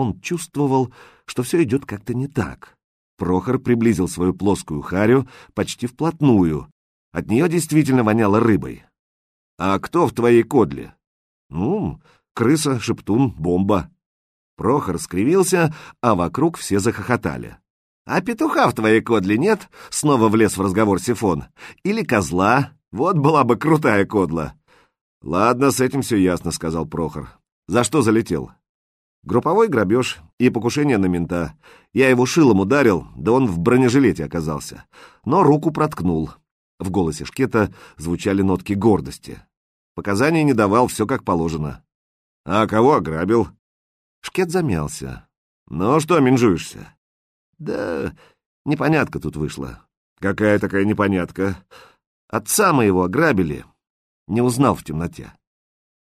он чувствовал, что все идет как-то не так. Прохор приблизил свою плоскую харю почти вплотную. От нее действительно воняло рыбой. «А кто в твоей кодле?» «Ну, крыса, шептун, бомба». Прохор скривился, а вокруг все захохотали. «А петуха в твоей кодле нет?» — снова влез в разговор Сифон. «Или козла? Вот была бы крутая кодла». «Ладно, с этим все ясно», — сказал Прохор. «За что залетел?» «Групповой грабеж и покушение на мента. Я его шилом ударил, да он в бронежилете оказался. Но руку проткнул». В голосе Шкета звучали нотки гордости. Показаний не давал, все как положено. «А кого ограбил?» Шкет замялся. «Ну что минжуешься?» «Да непонятка тут вышла». «Какая такая непонятка?» «Отца моего ограбили, не узнал в темноте.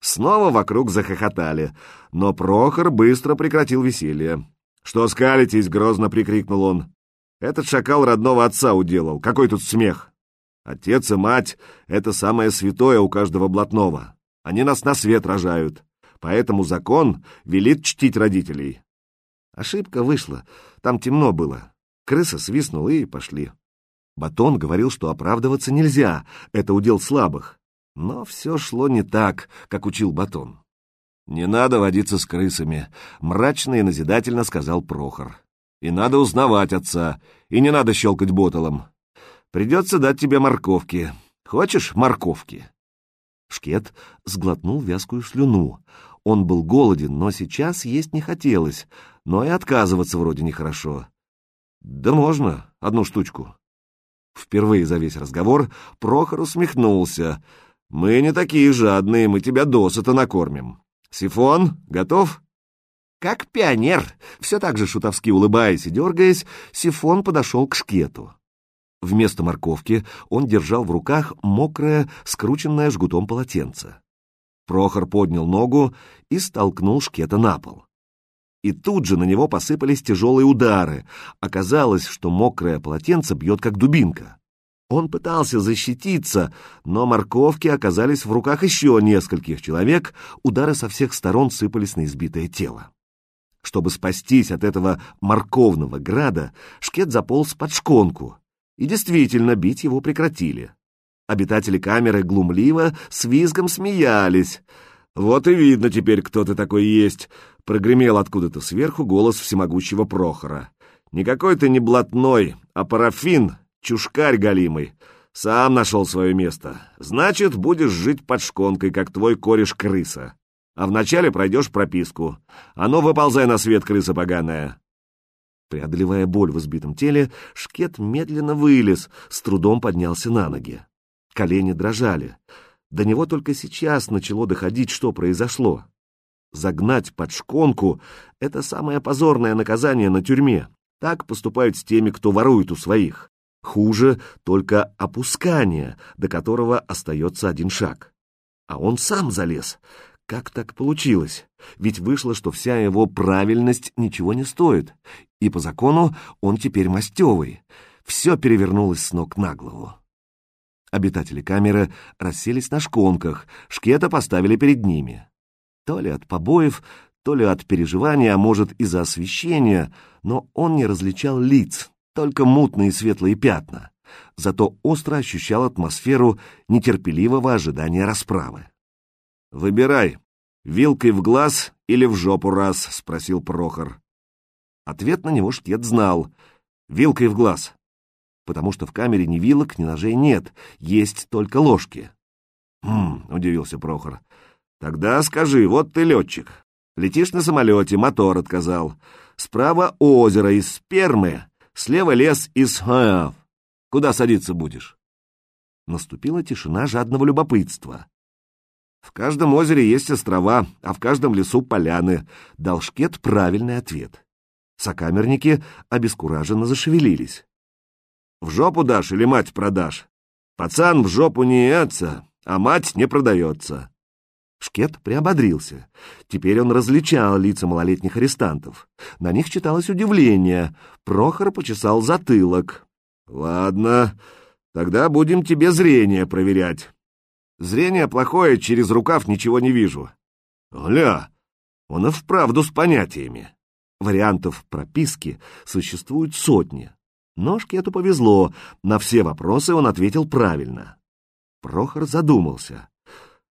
Снова вокруг захохотали, но Прохор быстро прекратил веселье. «Что скалитесь?» — грозно прикрикнул он. «Этот шакал родного отца уделал. Какой тут смех? Отец и мать — это самое святое у каждого блатного. Они нас на свет рожают. Поэтому закон велит чтить родителей». Ошибка вышла. Там темно было. Крыса свистнула и пошли. Батон говорил, что оправдываться нельзя. Это удел слабых. Но все шло не так, как учил Батон. «Не надо водиться с крысами», — мрачно и назидательно сказал Прохор. «И надо узнавать отца, и не надо щелкать ботолом. Придется дать тебе морковки. Хочешь морковки?» Шкет сглотнул вязкую слюну. Он был голоден, но сейчас есть не хотелось, но и отказываться вроде нехорошо. «Да можно, одну штучку». Впервые за весь разговор Прохор усмехнулся — мы не такие жадные, мы тебя досыта накормим. Сифон, готов? Как пионер, все так же шутовски улыбаясь и дергаясь, Сифон подошел к шкету. Вместо морковки он держал в руках мокрое, скрученное жгутом полотенце. Прохор поднял ногу и столкнул шкета на пол. И тут же на него посыпались тяжелые удары. Оказалось, что мокрое полотенце бьет как дубинка. Он пытался защититься, но морковки оказались в руках еще нескольких человек, удары со всех сторон сыпались на избитое тело. Чтобы спастись от этого морковного града, Шкет заполз под шконку, и действительно бить его прекратили. Обитатели камеры глумливо с визгом смеялись. «Вот и видно теперь, кто ты такой есть», — прогремел откуда-то сверху голос всемогущего Прохора. «Никакой ты не блатной, а парафин, Чушкарь галимый. Сам нашел свое место. Значит, будешь жить под шконкой, как твой кореш-крыса. А вначале пройдешь прописку. А ну, выползай на свет, крыса поганая. Преодолевая боль в избитом теле, Шкет медленно вылез, с трудом поднялся на ноги. Колени дрожали. До него только сейчас начало доходить, что произошло. Загнать под шконку — это самое позорное наказание на тюрьме. Так поступают с теми, кто ворует у своих. Хуже только опускание, до которого остается один шаг. А он сам залез. Как так получилось? Ведь вышло, что вся его правильность ничего не стоит, и по закону он теперь мастевый. Все перевернулось с ног на голову. Обитатели камеры расселись на шконках, шкета поставили перед ними. То ли от побоев, то ли от переживания, а может из-за освещения, но он не различал лиц, только мутные светлые пятна, зато остро ощущал атмосферу нетерпеливого ожидания расправы. «Выбирай, вилкой в глаз или в жопу раз?» — спросил Прохор. Ответ на него Шкет знал — вилкой в глаз, потому что в камере ни вилок, ни ножей нет, есть только ложки. «Хм», — удивился Прохор, — «тогда скажи, вот ты летчик, летишь на самолете, мотор отказал, справа озеро из спермы, Слева лес из Хаав. Куда садиться будешь?» Наступила тишина жадного любопытства. «В каждом озере есть острова, а в каждом лесу поляны», — дал Шкет правильный ответ. Сокамерники обескураженно зашевелились. «В жопу дашь или мать продашь? Пацан в жопу не яется, а мать не продается». Шкет приободрился. Теперь он различал лица малолетних арестантов. На них читалось удивление. Прохор почесал затылок. «Ладно, тогда будем тебе зрение проверять. Зрение плохое, через рукав ничего не вижу». «Гля, он и вправду с понятиями. Вариантов прописки существуют сотни. Но Шкету повезло, на все вопросы он ответил правильно. Прохор задумался.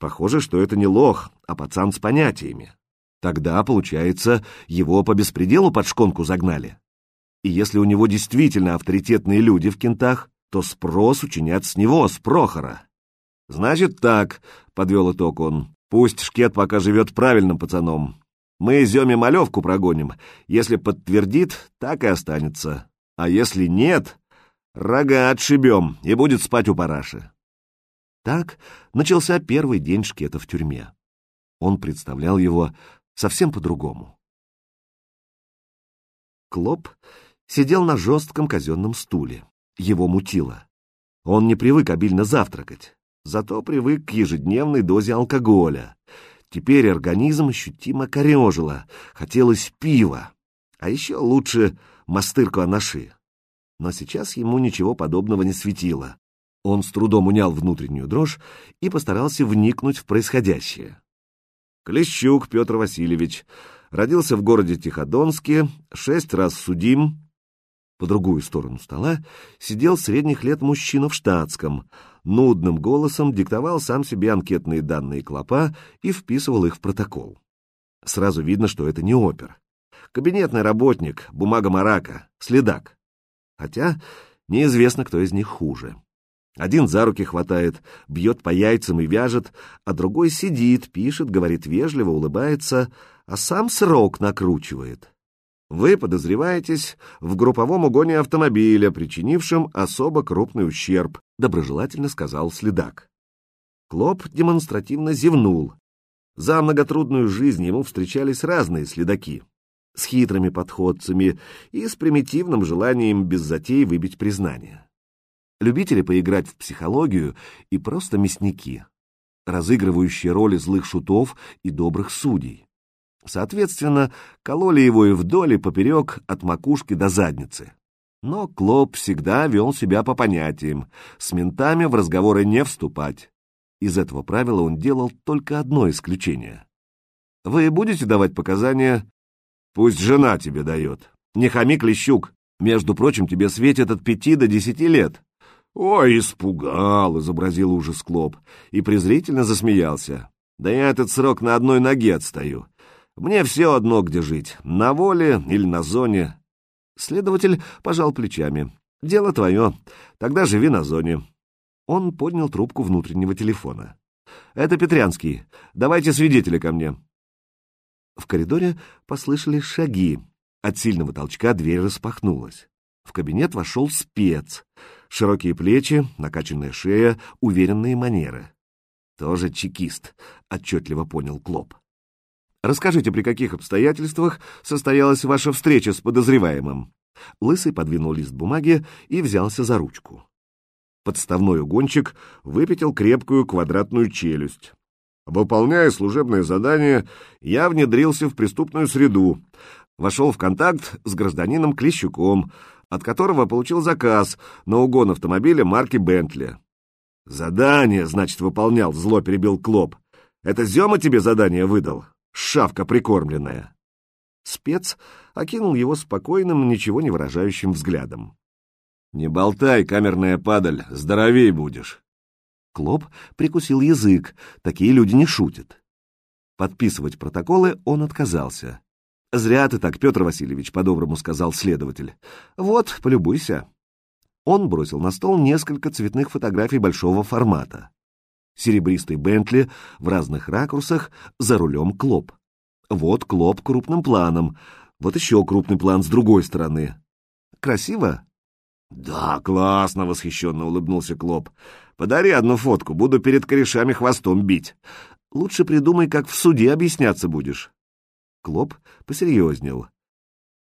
Похоже, что это не лох, а пацан с понятиями. Тогда, получается, его по беспределу под шконку загнали. И если у него действительно авторитетные люди в кентах, то спрос учинят с него, с Прохора. Значит так, — подвел итог он, — пусть Шкет пока живет правильным пацаном. Мы Земе малевку прогоним. Если подтвердит, так и останется. А если нет, рога отшибем и будет спать у параши. Так начался первый день Шкета в тюрьме. Он представлял его совсем по-другому. Клоп сидел на жестком казенном стуле. Его мутило. Он не привык обильно завтракать, зато привык к ежедневной дозе алкоголя. Теперь организм ощутимо корежило, хотелось пива, а еще лучше мастырку анаши. Но сейчас ему ничего подобного не светило. Он с трудом унял внутреннюю дрожь и постарался вникнуть в происходящее. Клещук Петр Васильевич родился в городе Тиходонске, шесть раз судим. По другую сторону стола сидел средних лет мужчина в штатском, нудным голосом диктовал сам себе анкетные данные клопа и вписывал их в протокол. Сразу видно, что это не опер. Кабинетный работник, бумага марака, следак. Хотя неизвестно, кто из них хуже. Один за руки хватает, бьет по яйцам и вяжет, а другой сидит, пишет, говорит вежливо, улыбается, а сам срок накручивает. Вы подозреваетесь в групповом угоне автомобиля, причинившем особо крупный ущерб, доброжелательно сказал следак. Клоп демонстративно зевнул. За многотрудную жизнь ему встречались разные следаки с хитрыми подходцами и с примитивным желанием без затей выбить признание любители поиграть в психологию и просто мясники, разыгрывающие роли злых шутов и добрых судей. Соответственно, кололи его и вдоль, и поперек, от макушки до задницы. Но Клоп всегда вел себя по понятиям, с ментами в разговоры не вступать. Из этого правила он делал только одно исключение. «Вы будете давать показания?» «Пусть жена тебе дает. Не хами, Клещук. Между прочим, тебе светит от пяти до десяти лет. «Ой, испугал!» — изобразил ужас Клоп и презрительно засмеялся. «Да я этот срок на одной ноге отстаю. Мне все одно, где жить, на воле или на зоне». Следователь пожал плечами. «Дело твое. Тогда живи на зоне». Он поднял трубку внутреннего телефона. «Это Петрянский. Давайте свидетеля ко мне». В коридоре послышались шаги. От сильного толчка дверь распахнулась. В кабинет вошел спец. Широкие плечи, накачанная шея, уверенные манеры. Тоже чекист, отчетливо понял Клоп. Расскажите, при каких обстоятельствах состоялась ваша встреча с подозреваемым? Лысый подвинул лист бумаги и взялся за ручку. Подставной угонщик выпятил крепкую квадратную челюсть. Выполняя служебное задание, я внедрился в преступную среду, вошел в контакт с гражданином Клещуком, от которого получил заказ на угон автомобиля марки «Бентли». «Задание, значит, выполнял», — зло перебил Клоп. «Это Зема тебе задание выдал? Шавка прикормленная». Спец окинул его спокойным, ничего не выражающим взглядом. «Не болтай, камерная падаль, здоровей будешь». Клоп прикусил язык, такие люди не шутят. Подписывать протоколы он отказался. «Зря ты так, Петр Васильевич», — по-доброму сказал следователь. «Вот, полюбуйся». Он бросил на стол несколько цветных фотографий большого формата. Серебристый Бентли в разных ракурсах, за рулем Клоп. Вот Клоп крупным планом, вот еще крупный план с другой стороны. Красиво? «Да, классно!» — восхищенно улыбнулся Клоп. «Подари одну фотку, буду перед корешами хвостом бить. Лучше придумай, как в суде объясняться будешь». Клоп посерьезнел.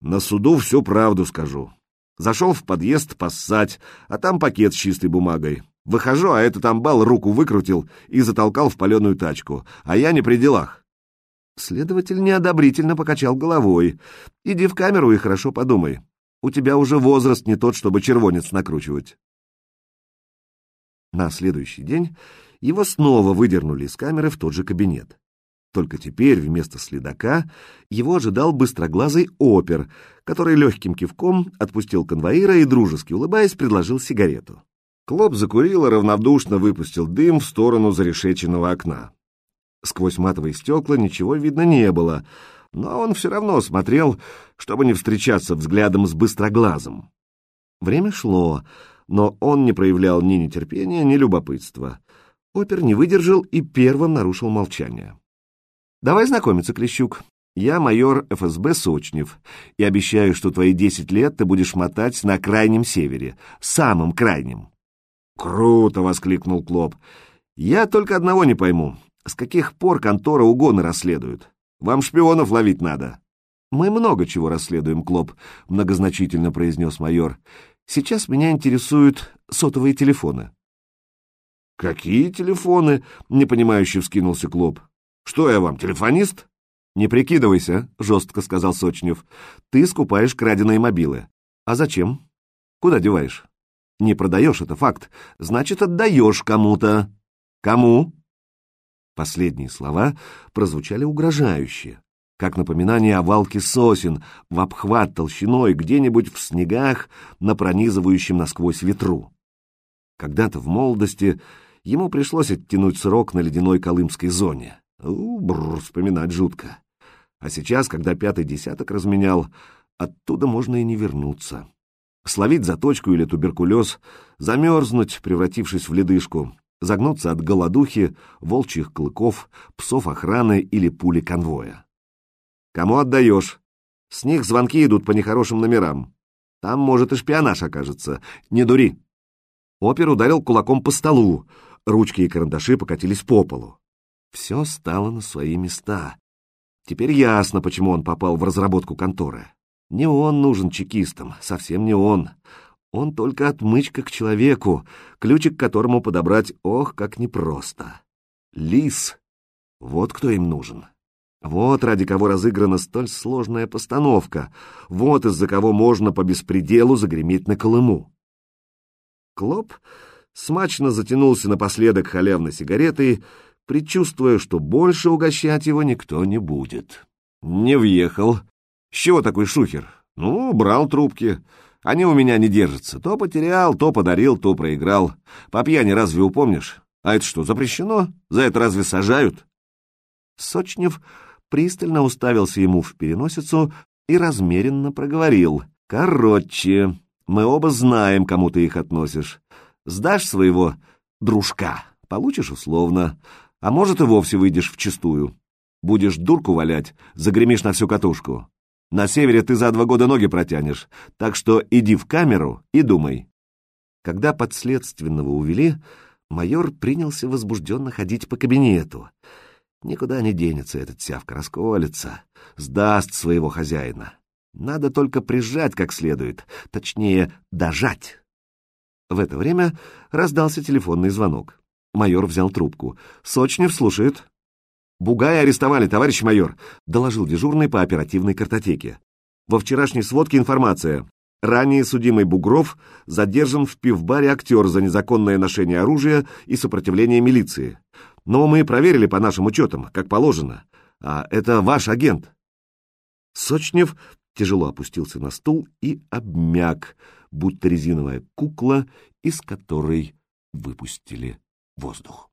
«На суду всю правду скажу. Зашел в подъезд поссать, а там пакет с чистой бумагой. Выхожу, а этот амбал руку выкрутил и затолкал в паленую тачку, а я не при делах». Следователь неодобрительно покачал головой. «Иди в камеру и хорошо подумай. У тебя уже возраст не тот, чтобы червонец накручивать». На следующий день его снова выдернули из камеры в тот же кабинет. Только теперь вместо следака его ожидал быстроглазый опер, который легким кивком отпустил конвоира и, дружески улыбаясь, предложил сигарету. Клоп закурил и равнодушно выпустил дым в сторону зарешеченного окна. Сквозь матовые стекла ничего видно не было, но он все равно смотрел, чтобы не встречаться взглядом с быстроглазом. Время шло, но он не проявлял ни нетерпения, ни любопытства. Опер не выдержал и первым нарушил молчание. Давай знакомиться, Клещук. Я майор ФСБ Сочнев и обещаю, что твои десять лет ты будешь мотать на крайнем севере, самом крайнем. Круто, воскликнул Клоп. Я только одного не пойму. С каких пор контора угоны расследует? Вам шпионов ловить надо. Мы много чего расследуем, Клоп, многозначительно произнес майор. Сейчас меня интересуют сотовые телефоны. Какие телефоны? непонимающе вскинулся Клоп. Что я вам, телефонист? Не прикидывайся, жестко сказал Сочнев. Ты скупаешь краденые мобилы. А зачем? Куда деваешь? Не продаешь, это факт. Значит, отдаешь кому-то. Кому? Последние слова прозвучали угрожающе, как напоминание о валке сосен в обхват толщиной где-нибудь в снегах на пронизывающем насквозь ветру. Когда-то в молодости ему пришлось оттянуть срок на ледяной колымской зоне. Бррр, вспоминать жутко. А сейчас, когда пятый десяток разменял, оттуда можно и не вернуться. Словить заточку или туберкулез, замерзнуть, превратившись в ледышку, загнуться от голодухи, волчьих клыков, псов охраны или пули конвоя. Кому отдаешь? С них звонки идут по нехорошим номерам. Там, может, и шпионаж окажется. Не дури. Опер ударил кулаком по столу. Ручки и карандаши покатились по полу. Все стало на свои места. Теперь ясно, почему он попал в разработку конторы. Не он нужен чекистам, совсем не он. Он только отмычка к человеку, ключик к которому подобрать, ох, как непросто. Лис. Вот кто им нужен. Вот ради кого разыграна столь сложная постановка. Вот из-за кого можно по беспределу загреметь на Колыму. Клоп смачно затянулся напоследок халявной сигаретой предчувствуя, что больше угощать его никто не будет. Не въехал. С чего такой шухер? Ну, брал трубки. Они у меня не держатся. То потерял, то подарил, то проиграл. По пьяни разве упомнишь? А это что, запрещено? За это разве сажают? Сочнев пристально уставился ему в переносицу и размеренно проговорил. «Короче, мы оба знаем, кому ты их относишь. Сдашь своего дружка, получишь условно, а может, и вовсе выйдешь вчистую. Будешь дурку валять, загремишь на всю катушку. На севере ты за два года ноги протянешь, так что иди в камеру и думай. Когда подследственного увели, майор принялся возбужденно ходить по кабинету. Никуда не денется этот сявка, расколется, сдаст своего хозяина. Надо только прижать как следует, точнее, дожать. В это время раздался телефонный звонок. Майор взял трубку. «Сочнев слушает». «Бугая арестовали, товарищ майор», — доложил дежурный по оперативной картотеке. «Во вчерашней сводке информация. Ранее судимый Бугров задержан в пивбаре актер за незаконное ношение оружия и сопротивление милиции. Но мы проверили по нашим учетам, как положено. А это ваш агент». Сочнев тяжело опустился на стул и обмяк, будто резиновая кукла, из которой выпустили воздух.